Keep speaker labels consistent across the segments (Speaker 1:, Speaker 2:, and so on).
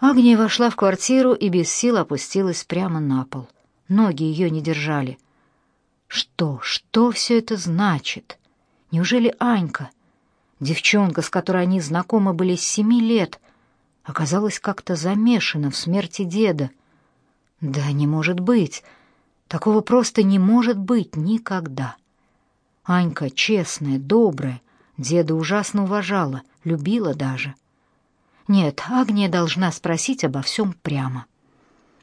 Speaker 1: Агния вошла в квартиру и без сил опустилась прямо на пол. Ноги ее не держали. Что, что все это значит? Неужели Анька, девчонка, с которой они знакомы были с семи лет, оказалась как-то замешана в смерти деда? Да не может быть. Такого просто не может быть никогда. Анька честная, добрая, деда ужасно уважала, любила даже. Нет, Агния должна спросить обо всем прямо.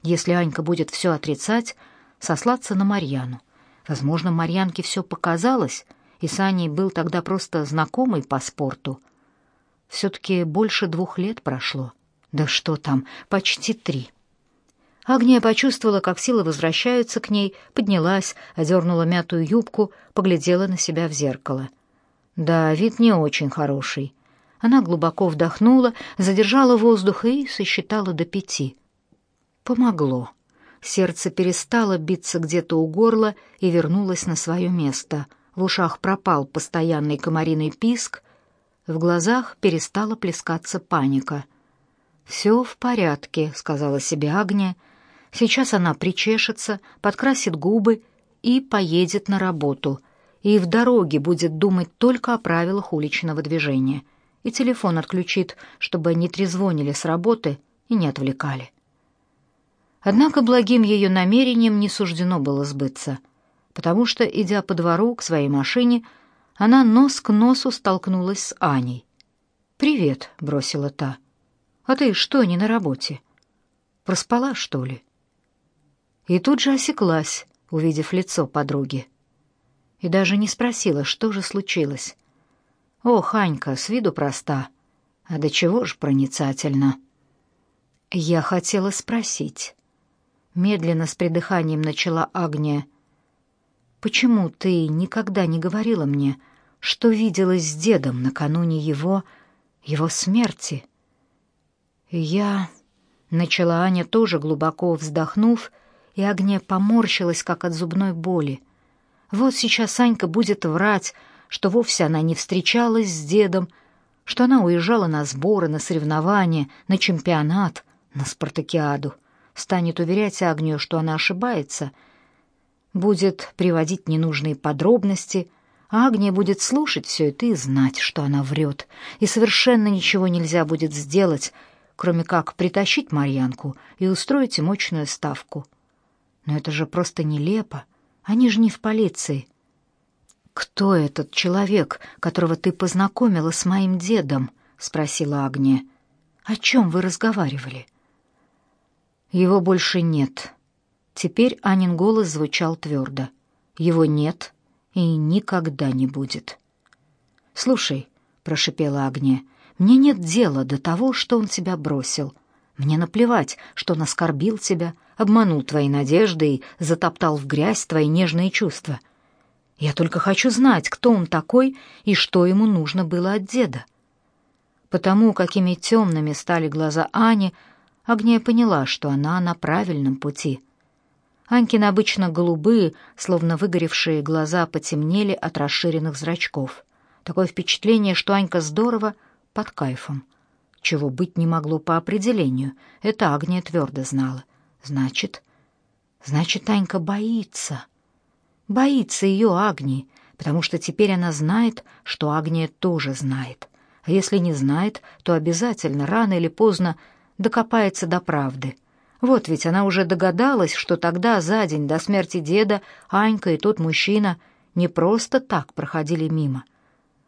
Speaker 1: Если Анька будет все отрицать, сослаться на Марьяну. Возможно, Марьянке все показалось, и с Аней был тогда просто знакомый по спорту. Все-таки больше двух лет прошло. Да что там, почти три. Агния почувствовала, как силы возвращаются к ней, поднялась, одернула мятую юбку, поглядела на себя в зеркало. Да, вид не очень хороший. Она глубоко вдохнула, задержала воздух и сосчитала до пяти. Помогло. Сердце перестало биться где-то у горла и вернулось на свое место. В ушах пропал постоянный комариный писк, в глазах перестала плескаться паника. «Все в порядке», — сказала себе Агния. «Сейчас она причешется, подкрасит губы и поедет на работу, и в дороге будет думать только о правилах уличного движения» и телефон отключит, чтобы не трезвонили с работы и не отвлекали. Однако благим ее намерением не суждено было сбыться, потому что, идя по двору к своей машине, она нос к носу столкнулась с Аней. «Привет», — бросила та. «А ты что, не на работе? Проспала, что ли?» И тут же осеклась, увидев лицо подруги. И даже не спросила, что же случилось. О, Ханька, с виду проста, а до чего ж проницательна. Я хотела спросить. Медленно с придыханием начала Агния. Почему ты никогда не говорила мне, что виделась с дедом накануне его его смерти? Я начала Аня тоже глубоко вздохнув, и Агния поморщилась как от зубной боли. Вот сейчас Анька будет врать, что вовсе она не встречалась с дедом, что она уезжала на сборы, на соревнования, на чемпионат, на спартакиаду. Станет уверять Агнию, что она ошибается, будет приводить ненужные подробности, а Агния будет слушать все это и знать, что она врет, и совершенно ничего нельзя будет сделать, кроме как притащить Марьянку и устроить мощную ставку. Но это же просто нелепо. Они же не в полиции. «Кто этот человек, которого ты познакомила с моим дедом?» — спросила Агния. «О чем вы разговаривали?» «Его больше нет». Теперь Анин голос звучал твердо. «Его нет и никогда не будет». «Слушай», — прошипела Агния, — «мне нет дела до того, что он тебя бросил. Мне наплевать, что он оскорбил тебя, обманул твои надежды и затоптал в грязь твои нежные чувства». Я только хочу знать, кто он такой и что ему нужно было от деда. Потому какими темными стали глаза Ани, Агния поняла, что она на правильном пути. Анькины обычно голубые, словно выгоревшие глаза потемнели от расширенных зрачков. Такое впечатление, что Анька здорово под кайфом. Чего быть не могло по определению, это Агния твердо знала. Значит, значит, Анька боится. Боится ее Агнии, потому что теперь она знает, что Агния тоже знает. А если не знает, то обязательно рано или поздно докопается до правды. Вот ведь она уже догадалась, что тогда, за день до смерти деда, Анька и тот мужчина не просто так проходили мимо.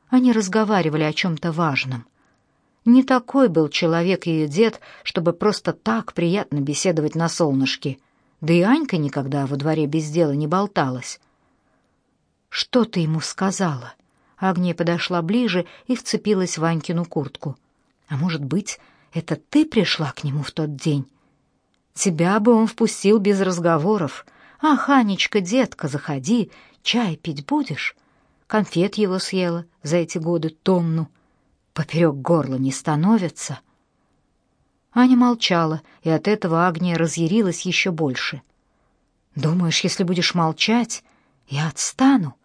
Speaker 1: Они разговаривали о чем-то важном. Не такой был человек ее дед, чтобы просто так приятно беседовать на солнышке. Да и Анька никогда во дворе без дела не болталась. «Что ты ему сказала?» Агния подошла ближе и вцепилась в Ванькину куртку. «А может быть, это ты пришла к нему в тот день? Тебя бы он впустил без разговоров. Ах, Анечка, детка, заходи, чай пить будешь?» Конфет его съела за эти годы тонну. Поперек горла не становится. Аня молчала, и от этого Агния разъярилась еще больше. «Думаешь, если будешь молчать, я отстану?»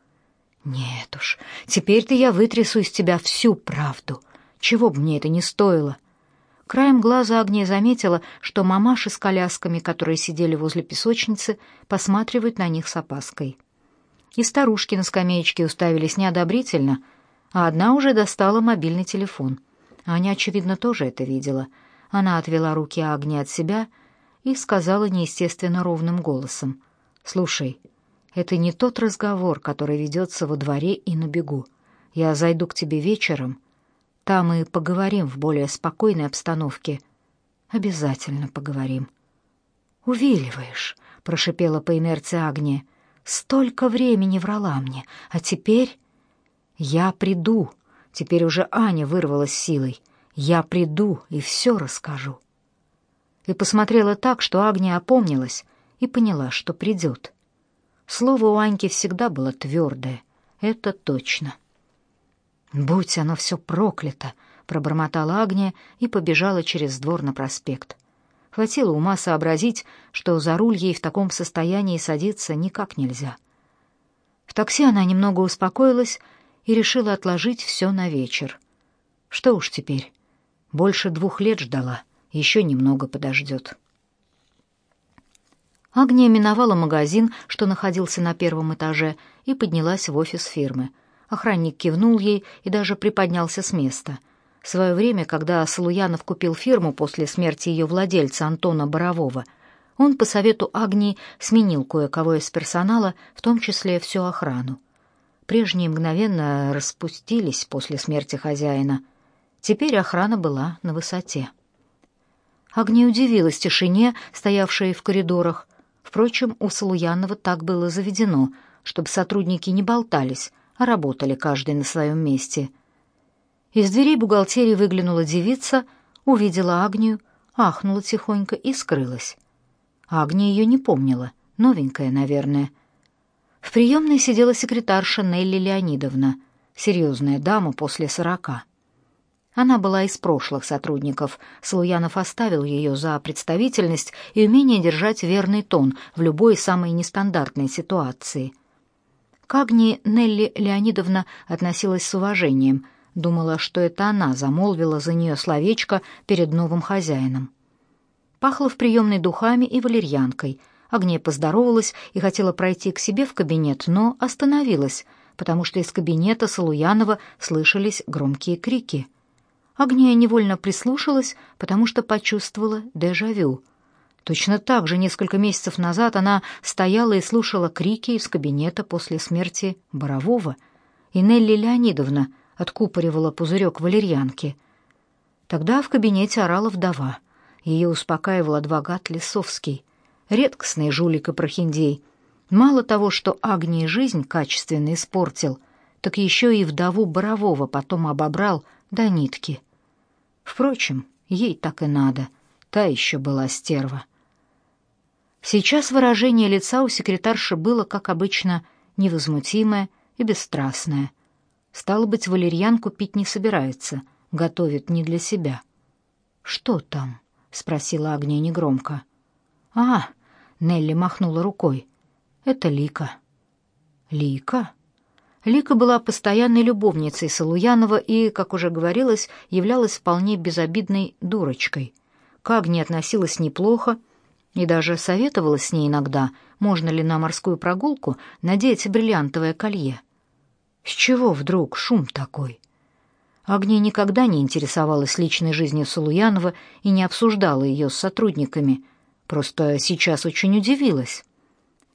Speaker 1: Нет уж, теперь-то я вытрясу из тебя всю правду, чего бы мне это ни стоило. Краем глаза Агния заметила, что мамаши с колясками, которые сидели возле песочницы, посматривают на них с опаской. И старушки на скамеечке уставились неодобрительно, а одна уже достала мобильный телефон. Аня, очевидно, тоже это видела. Она отвела руки Агни от себя и сказала неестественно ровным голосом. «Слушай, это не тот разговор, который ведется во дворе и на бегу. Я зайду к тебе вечером» Там и поговорим в более спокойной обстановке. Обязательно поговорим. Увиливаешь, прошипела по инерции Агния. Столько времени врала мне, а теперь я приду. Теперь уже Аня вырвалась силой. Я приду и все расскажу. И посмотрела так, что Агния опомнилась и поняла, что придет. Слово у Аньки всегда было твердое. Это точно. «Будь оно все проклято!» — пробормотала Агния и побежала через двор на проспект. Хватило ума сообразить, что за руль ей в таком состоянии садиться никак нельзя. В такси она немного успокоилась и решила отложить все на вечер. Что уж теперь, больше двух лет ждала, еще немного подождет. Агния миновала магазин, что находился на первом этаже, и поднялась в офис фирмы — Охранник кивнул ей и даже приподнялся с места. В свое время, когда Салуянов купил фирму после смерти ее владельца Антона Борового, он по совету Агнии сменил кое-кого из персонала, в том числе всю охрану. Прежние мгновенно распустились после смерти хозяина. Теперь охрана была на высоте. Агния удивилась тишине, стоявшей в коридорах. Впрочем, у Салуянова так было заведено, чтобы сотрудники не болтались, а работали каждый на своем месте. Из дверей бухгалтерии выглянула девица, увидела Агнию, ахнула тихонько и скрылась. Агния ее не помнила, новенькая, наверное. В приемной сидела секретарша Нелли Леонидовна, серьезная дама после сорока. Она была из прошлых сотрудников. Слуянов оставил ее за представительность и умение держать верный тон в любой самой нестандартной ситуации — к Агнии Нелли Леонидовна относилась с уважением, думала, что это она замолвила за нее словечко перед новым хозяином. Пахло в приемной духами и валерьянкой. Агния поздоровалась и хотела пройти к себе в кабинет, но остановилась, потому что из кабинета Салуянова слышались громкие крики. Агния невольно прислушалась, потому что почувствовала дежавю — Точно так же несколько месяцев назад она стояла и слушала крики из кабинета после смерти Борового, и Нелли Леонидовна откупоривала пузырек валерьянки. Тогда в кабинете орала вдова. Ее успокаивал адвокат Лисовский, редкостный жулик и прохиндей. Мало того, что Агнии жизнь качественно испортил, так еще и вдову Борового потом обобрал до нитки. Впрочем, ей так и надо, та еще была стерва. Сейчас выражение лица у секретарши было, как обычно, невозмутимое и бесстрастное. Стало быть, валерьянку пить не собирается, готовит не для себя. «Что там?» — спросила Агния негромко. «А!» — Нелли махнула рукой. «Это Лика». «Лика?» Лика была постоянной любовницей Салуянова и, как уже говорилось, являлась вполне безобидной дурочкой. К Агне относилась неплохо, и даже советовала с ней иногда, можно ли на морскую прогулку надеть бриллиантовое колье. С чего вдруг шум такой? Агния никогда не интересовалась личной жизнью Салуянова и не обсуждала ее с сотрудниками, просто сейчас очень удивилась.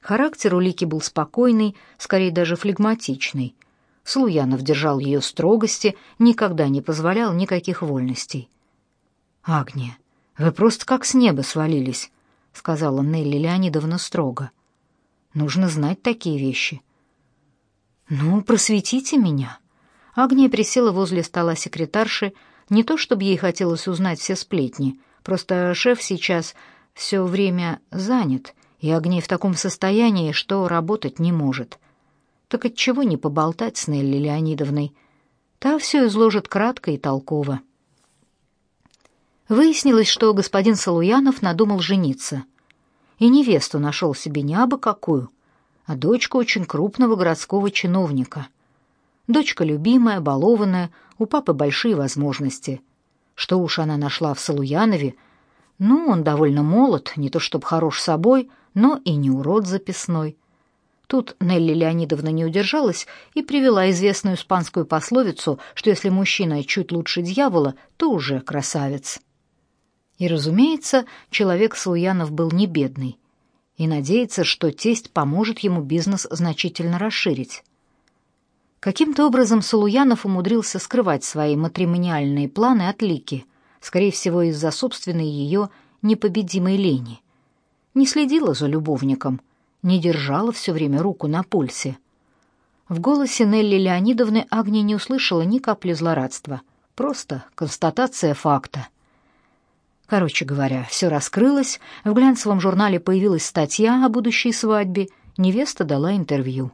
Speaker 1: Характер у Лики был спокойный, скорее даже флегматичный. Слуянов держал ее строгости, никогда не позволял никаких вольностей. «Агния, вы просто как с неба свалились», — сказала Нелли Леонидовна строго. «Нужно знать такие вещи». «Ну, просветите меня». Агния присела возле стола секретарши, не то чтобы ей хотелось узнать все сплетни, просто шеф сейчас все время занят, и Агния в таком состоянии, что работать не может. Так отчего не поболтать с Нелли Леонидовной? Та все изложит кратко и толково. Выяснилось, что господин Салуянов надумал жениться. И невесту нашел себе не абы какую, а дочку очень крупного городского чиновника. Дочка любимая, балованная, у папы большие возможности. что уж она нашла в Салуянове. Ну, он довольно молод, не то чтобы хорош собой, но и не урод записной. Тут Нелли Леонидовна не удержалась и привела известную испанскую пословицу, что если мужчина чуть лучше дьявола, то уже красавец. И, разумеется, человек Салуянов был не бедный и надеется, что тесть поможет ему бизнес значительно расширить. Каким-то образом Салуянов умудрился скрывать свои матримониальные планы от Лики, скорее всего, из-за собственной ее непобедимой лени. Не следила за любовником, не держала все время руку на пульсе. В голосе Нелли Леонидовны Агния не услышала ни капли злорадства, просто констатация факта. Короче говоря, все раскрылось, в глянцевом журнале появилась статья о будущей свадьбе, невеста дала интервью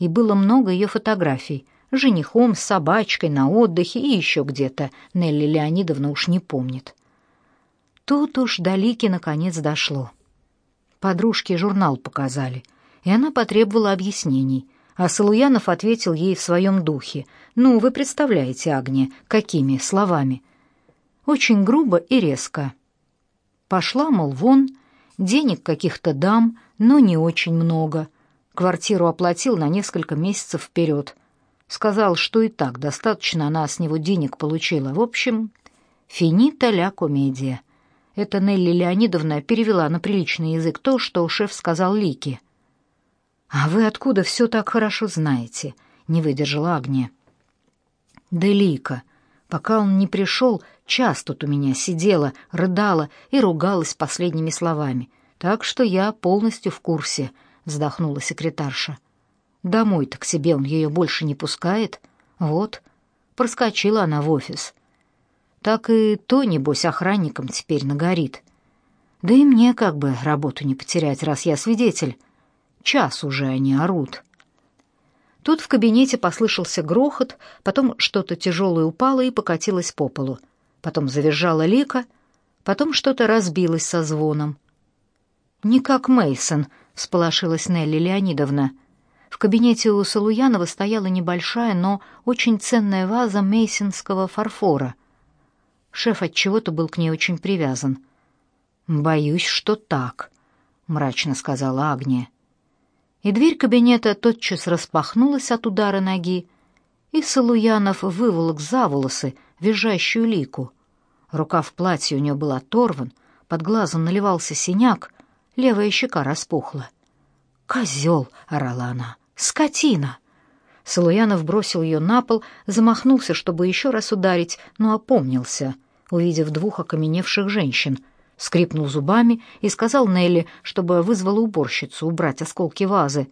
Speaker 1: и было много ее фотографий. Женихом, с собачкой, на отдыхе и еще где-то. Нелли Леонидовна уж не помнит. Тут уж до Лики наконец дошло. Подружки журнал показали, и она потребовала объяснений. А Салуянов ответил ей в своем духе. «Ну, вы представляете, Агния, какими словами?» Очень грубо и резко. Пошла, мол, вон, денег каких-то дам, но не очень много — Квартиру оплатил на несколько месяцев вперед. Сказал, что и так достаточно она с него денег получила. В общем, финита ля комедия. Это Нелли Леонидовна перевела на приличный язык то, что шеф сказал Лике. «А вы откуда все так хорошо знаете?» — не выдержала Агния. «Да Лика, пока он не пришел, час тут у меня сидела, рыдала и ругалась последними словами, так что я полностью в курсе», вздохнула секретарша. Домой-то к себе он ее больше не пускает. Вот, проскочила она в офис. Так и то, небось, охранником теперь нагорит. Да и мне как бы работу не потерять, раз я свидетель. Час уже они орут. Тут в кабинете послышался грохот, потом что-то тяжелое упало и покатилось по полу. Потом завизжала Лика, потом что-то разбилось со звоном. Не как Мейсон, всполошилась Нелли Леонидовна. В кабинете у Салуянова стояла небольшая, но очень ценная ваза мейсинского фарфора. Шеф от чего-то был к ней очень привязан. Боюсь, что так, мрачно сказала Агния. И дверь кабинета тотчас распахнулась от удара ноги, и Салуянов выволок за волосы визжащую лику. Рукав платья у нее был оторван, под глазом наливался синяк, левая щека распухла. «Козел!» — орала она. «Скотина!» Салуянов бросил ее на пол, замахнулся, чтобы еще раз ударить, но опомнился, увидев двух окаменевших женщин, скрипнул зубами и сказал Нелли, чтобы вызвала уборщицу убрать осколки вазы,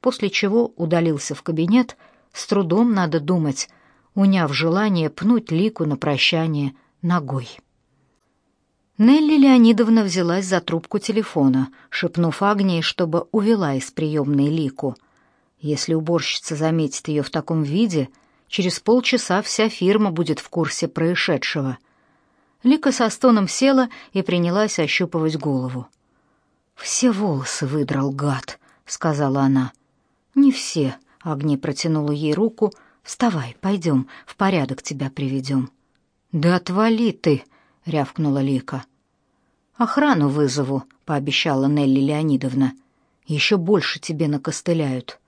Speaker 1: после чего удалился в кабинет, с трудом надо думать, уняв желание пнуть Лику на прощание ногой. Нелли Леонидовна взялась за трубку телефона, шепнув Агнии, чтобы увела из приемной Лику. Если уборщица заметит ее в таком виде, через полчаса вся фирма будет в курсе происшедшего. Лика со стоном села и принялась ощупывать голову. «Все волосы выдрал гад», — сказала она. «Не все», — Агния протянула ей руку. «Вставай, пойдем, в порядок тебя приведем». «Да отвали ты», — рявкнула Лика. Охрану вызову, пообещала Нелли Леонидовна. Еще больше тебе накостыляют.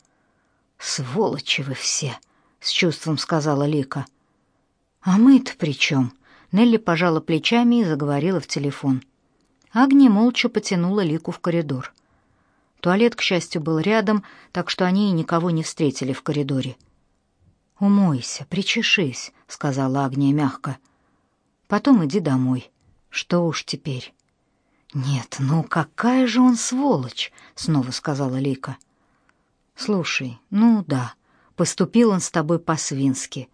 Speaker 1: Сволочи вы все, с чувством сказала Лика. А мы-то при чем? Нелли пожала плечами и заговорила в телефон. Агния молча потянула Лику в коридор. Туалет, к счастью, был рядом, так что они и никого не встретили в коридоре. «Умойся, причешись», — сказала Агния мягко. «Потом иди домой. Что уж теперь». Нет, ну какая же он сволочь, снова сказала Лика. Слушай, ну да, поступил он с тобой по-свински.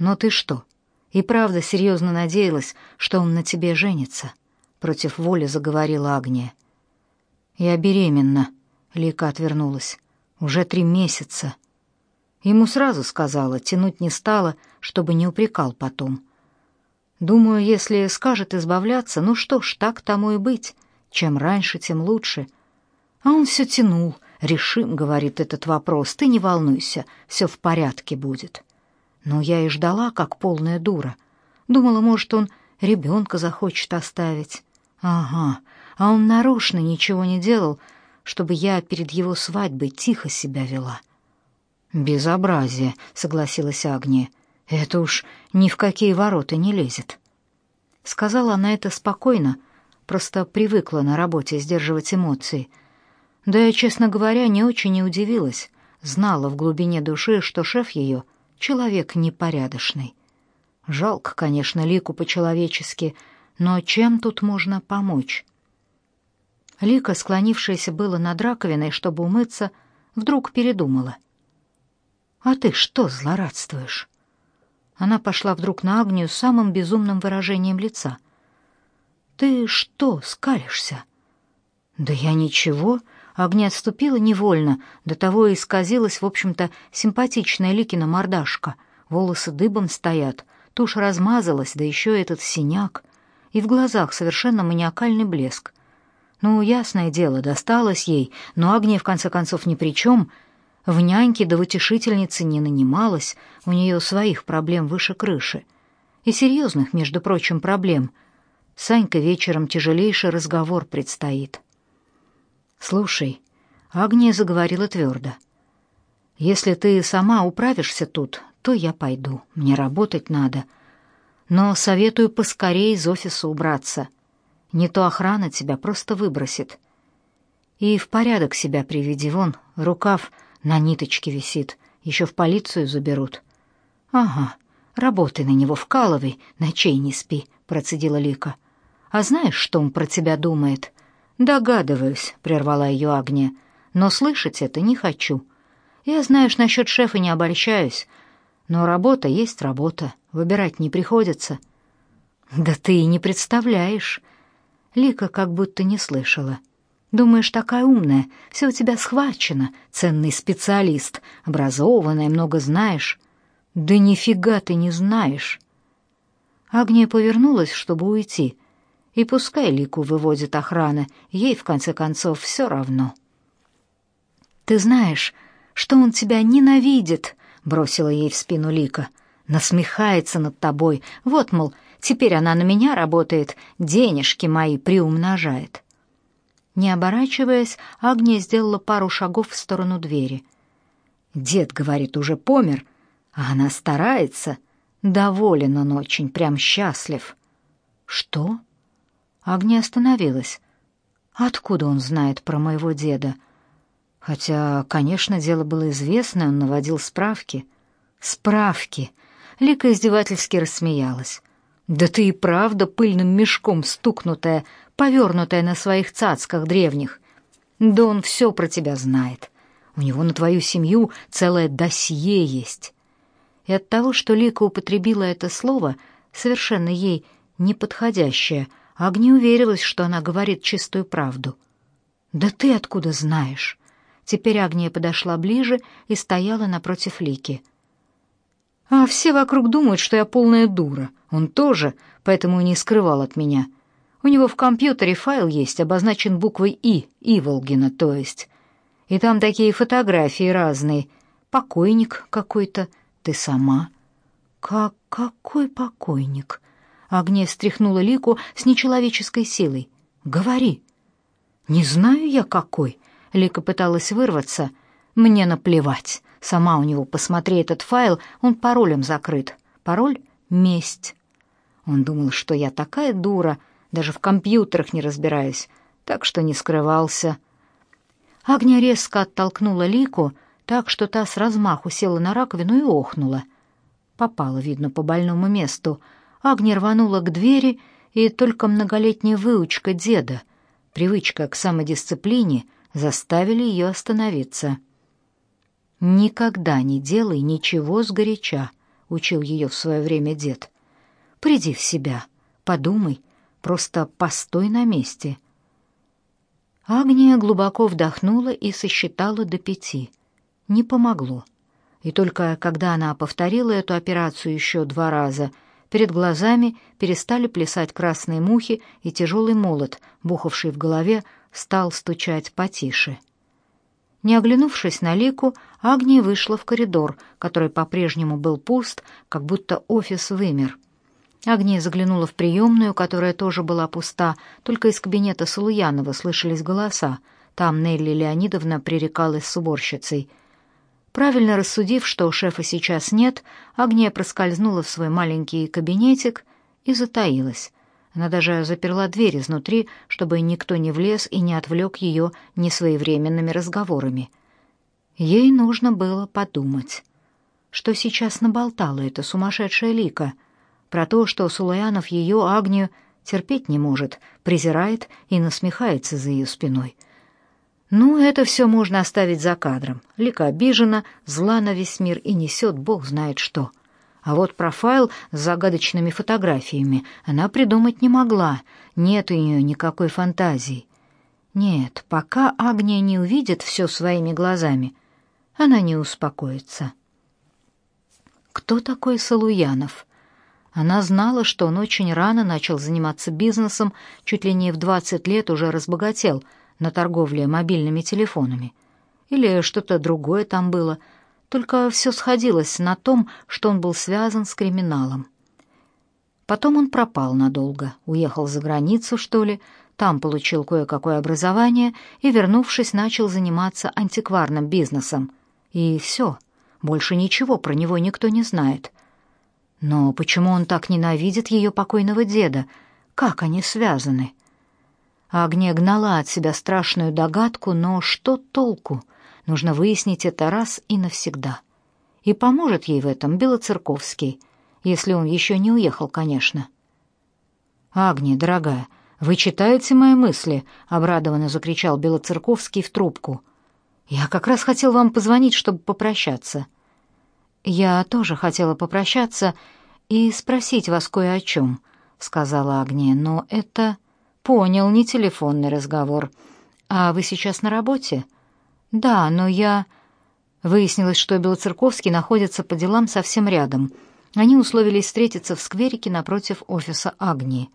Speaker 1: Но ты что? И правда серьезно надеялась, что он на тебе женится? Против воли заговорила Агния. Я беременна, Лика отвернулась. Уже три месяца. Ему сразу сказала, тянуть не стала, чтобы не упрекал потом. Думаю, если скажет избавляться, ну что ж, так тому и быть. Чем раньше, тем лучше. А он все тянул. Решим, говорит этот вопрос. Ты не волнуйся, все в порядке будет. Но я и ждала, как полная дура. Думала, может, он ребенка захочет оставить. Ага, а он нарочно ничего не делал, чтобы я перед его свадьбой тихо себя вела. Безобразие, согласилась Агния. Это уж ни в какие ворота не лезет. Сказала она это спокойно, просто привыкла на работе сдерживать эмоции. Да я, честно говоря, не очень и удивилась. Знала в глубине души, что шеф ее — человек непорядочный. Жалко, конечно, Лику по-человечески, но чем тут можно помочь? Лика, склонившаяся было над раковиной, чтобы умыться, вдруг передумала. «А ты что злорадствуешь?» Она пошла вдруг на Агнию с самым безумным выражением лица. «Ты что скалишься?» «Да я ничего». Агния отступила невольно, до того и исказилась, в общем-то, симпатичная Ликина мордашка. Волосы дыбом стоят, тушь размазалась, да еще этот синяк. И в глазах совершенно маниакальный блеск. Ну, ясное дело, досталось ей, но Агния, в конце концов, ни при чем — в няньке да в утешительнице не нанималась, у нее своих проблем выше крыши. И серьезных, между прочим, проблем. Санька вечером тяжелейший разговор предстоит. «Слушай», — Агния заговорила твердо, — «если ты сама управишься тут, то я пойду, мне работать надо. Но советую поскорее из офиса убраться. Не то охрана тебя просто выбросит. И в порядок себя приведи, вон, рукав — на ниточке висит, еще в полицию заберут. Ага, работай на него, вкалывай, ночей не спи, процедила Лика. А знаешь, что он про тебя думает? Догадываюсь, прервала ее Агния, но слышать это не хочу. Я, знаешь, насчет шефа не обольщаюсь, но работа есть работа, выбирать не приходится. Да ты и не представляешь. Лика как будто не слышала. Думаешь, такая умная, все у тебя схвачено, ценный специалист, образованная, много знаешь. Да нифига ты не знаешь. Агния повернулась, чтобы уйти. И пускай Лику выводит охрана, ей в конце концов все равно. Ты знаешь, что он тебя ненавидит, бросила ей в спину Лика. Насмехается над тобой. Вот, мол, теперь она на меня работает, денежки мои приумножает. Не оборачиваясь, Агния сделала пару шагов в сторону двери. Дед, говорит, уже помер, а она старается. Доволен он очень, прям счастлив. Что? Агния остановилась. Откуда он знает про моего деда? Хотя, конечно, дело было известно, он наводил справки. Справки. Лика издевательски рассмеялась. Да ты и правда пыльным мешком стукнутая, повернутая на своих цацках древних. Да он все про тебя знает. У него на твою семью целое досье есть. И от того, что Лика употребила это слово, совершенно ей неподходящее, Агни уверилась, что она говорит чистую правду. «Да ты откуда знаешь?» Теперь Агния подошла ближе и стояла напротив Лики. «А все вокруг думают, что я полная дура. Он тоже, поэтому и не скрывал от меня. У него в компьютере файл есть, обозначен буквой «И», Иволгина, то есть. И там такие фотографии разные. Покойник какой-то, ты сама. Как какой покойник? Агния встряхнула Лику с нечеловеческой силой. Говори. Не знаю я какой. Лика пыталась вырваться. Мне наплевать. Сама у него посмотри этот файл, он паролем закрыт. Пароль месть. Он думал, что я такая дура, даже в компьютерах не разбираюсь, так что не скрывался. Агния резко оттолкнула Лику, так что та с размаху села на раковину и охнула. Попала, видно, по больному месту. Агния рванула к двери, и только многолетняя выучка деда, привычка к самодисциплине, заставили ее остановиться. «Никогда не делай ничего сгоряча», — учил ее в свое время дед. «Приди в себя, подумай, Просто постой на месте. Агния глубоко вдохнула и сосчитала до пяти. Не помогло. И только когда она повторила эту операцию еще два раза, перед глазами перестали плясать красные мухи, и тяжелый молот, бухавший в голове, стал стучать потише. Не оглянувшись на Лику, Агния вышла в коридор, который по-прежнему был пуст, как будто офис вымер. Агния заглянула в приемную, которая тоже была пуста, только из кабинета Салуянова слышались голоса. Там Нелли Леонидовна пререкалась с уборщицей. Правильно рассудив, что шефа сейчас нет, Агния проскользнула в свой маленький кабинетик и затаилась. Она даже заперла дверь изнутри, чтобы никто не влез и не отвлек ее несвоевременными разговорами. Ей нужно было подумать, что сейчас наболтала эта сумасшедшая Лика — про то, что Сулаянов ее, Агнию, терпеть не может, презирает и насмехается за ее спиной. Ну, это все можно оставить за кадром. Лика обижена, зла на весь мир и несет бог знает что. А вот профайл с загадочными фотографиями она придумать не могла, нет у нее никакой фантазии. Нет, пока Агния не увидит все своими глазами, она не успокоится. Кто такой Салуянов? Она знала, что он очень рано начал заниматься бизнесом, чуть ли не в 20 лет уже разбогател на торговле мобильными телефонами. Или что-то другое там было, только все сходилось на том, что он был связан с криминалом. Потом он пропал надолго, уехал за границу, что ли, там получил кое-какое образование и, вернувшись, начал заниматься антикварным бизнесом. И все, больше ничего про него никто не знает. Но почему он так ненавидит ее покойного деда? Как они связаны? Агния гнала от себя страшную догадку, но что толку? Нужно выяснить это раз и навсегда. И поможет ей в этом Белоцерковский, если он еще не уехал, конечно. «Агния, дорогая, вы читаете мои мысли?» — обрадованно закричал Белоцерковский в трубку. «Я как раз хотел вам позвонить, чтобы попрощаться». «Я тоже хотела попрощаться и спросить вас кое о чем», — сказала Агния, — «но это...» «Понял, не телефонный разговор. А вы сейчас на работе?» «Да, но я...» Выяснилось, что Белоцерковский находится по делам совсем рядом. Они условились встретиться в скверике напротив офиса Агнии.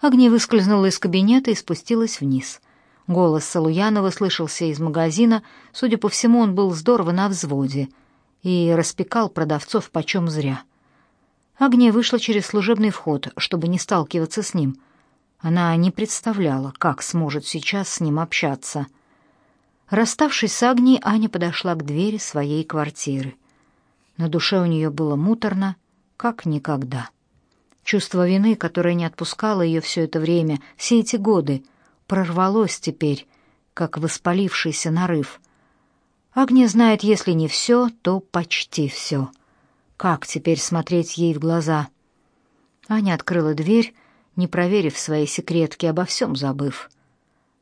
Speaker 1: Агния выскользнула из кабинета и спустилась вниз. Голос Салуянова слышался из магазина, судя по всему, он был здорово на взводе — и распекал продавцов почем зря. Агния вышла через служебный вход, чтобы не сталкиваться с ним. Она не представляла, как сможет сейчас с ним общаться. Расставшись с Агнией, Аня подошла к двери своей квартиры. На душе у нее было муторно, как никогда. Чувство вины, которое не отпускало ее все это время, все эти годы, прорвалось теперь, как воспалившийся нарыв — Агния знает, если не все, то почти все. Как теперь смотреть ей в глаза? Аня открыла дверь, не проверив свои секретки, обо всем забыв.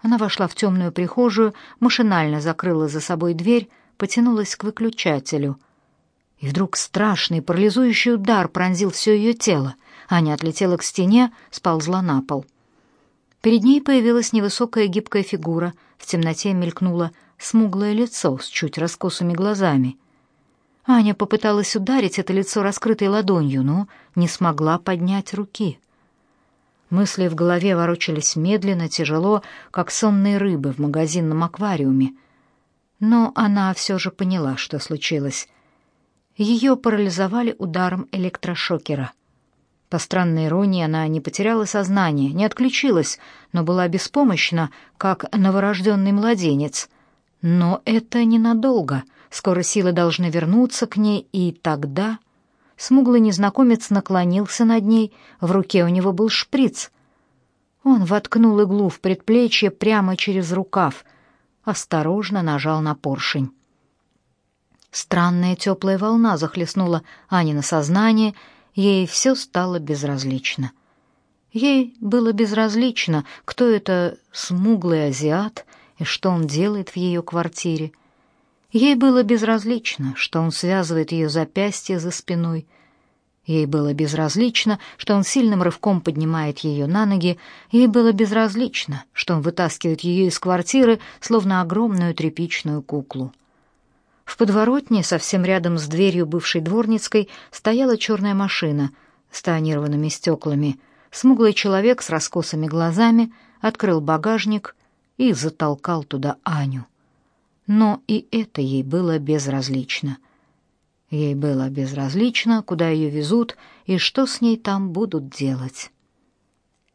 Speaker 1: Она вошла в темную прихожую, машинально закрыла за собой дверь, потянулась к выключателю. И вдруг страшный парализующий удар пронзил все ее тело. Аня отлетела к стене, сползла на пол. Перед ней появилась невысокая гибкая фигура, в темноте мелькнула смуглое лицо с чуть раскосыми глазами. Аня попыталась ударить это лицо раскрытой ладонью, но не смогла поднять руки. Мысли в голове ворочались медленно, тяжело, как сонные рыбы в магазинном аквариуме. Но она все же поняла, что случилось. Ее парализовали ударом электрошокера. По странной иронии она не потеряла сознание, не отключилась, но была беспомощна, как новорожденный младенец — но это ненадолго. Скоро силы должны вернуться к ней, и тогда... Смуглый незнакомец наклонился над ней, в руке у него был шприц. Он воткнул иглу в предплечье прямо через рукав, осторожно нажал на поршень. Странная теплая волна захлестнула Ани на сознание, ей все стало безразлично. Ей было безразлично, кто это смуглый азиат — и что он делает в ее квартире. Ей было безразлично, что он связывает ее запястье за спиной. Ей было безразлично, что он сильным рывком поднимает ее на ноги. Ей было безразлично, что он вытаскивает ее из квартиры, словно огромную тряпичную куклу. В подворотне, совсем рядом с дверью бывшей дворницкой, стояла черная машина с тонированными стеклами. Смуглый человек с раскосыми глазами открыл багажник и затолкал туда Аню. Но и это ей было безразлично. Ей было безразлично, куда ее везут и что с ней там будут делать.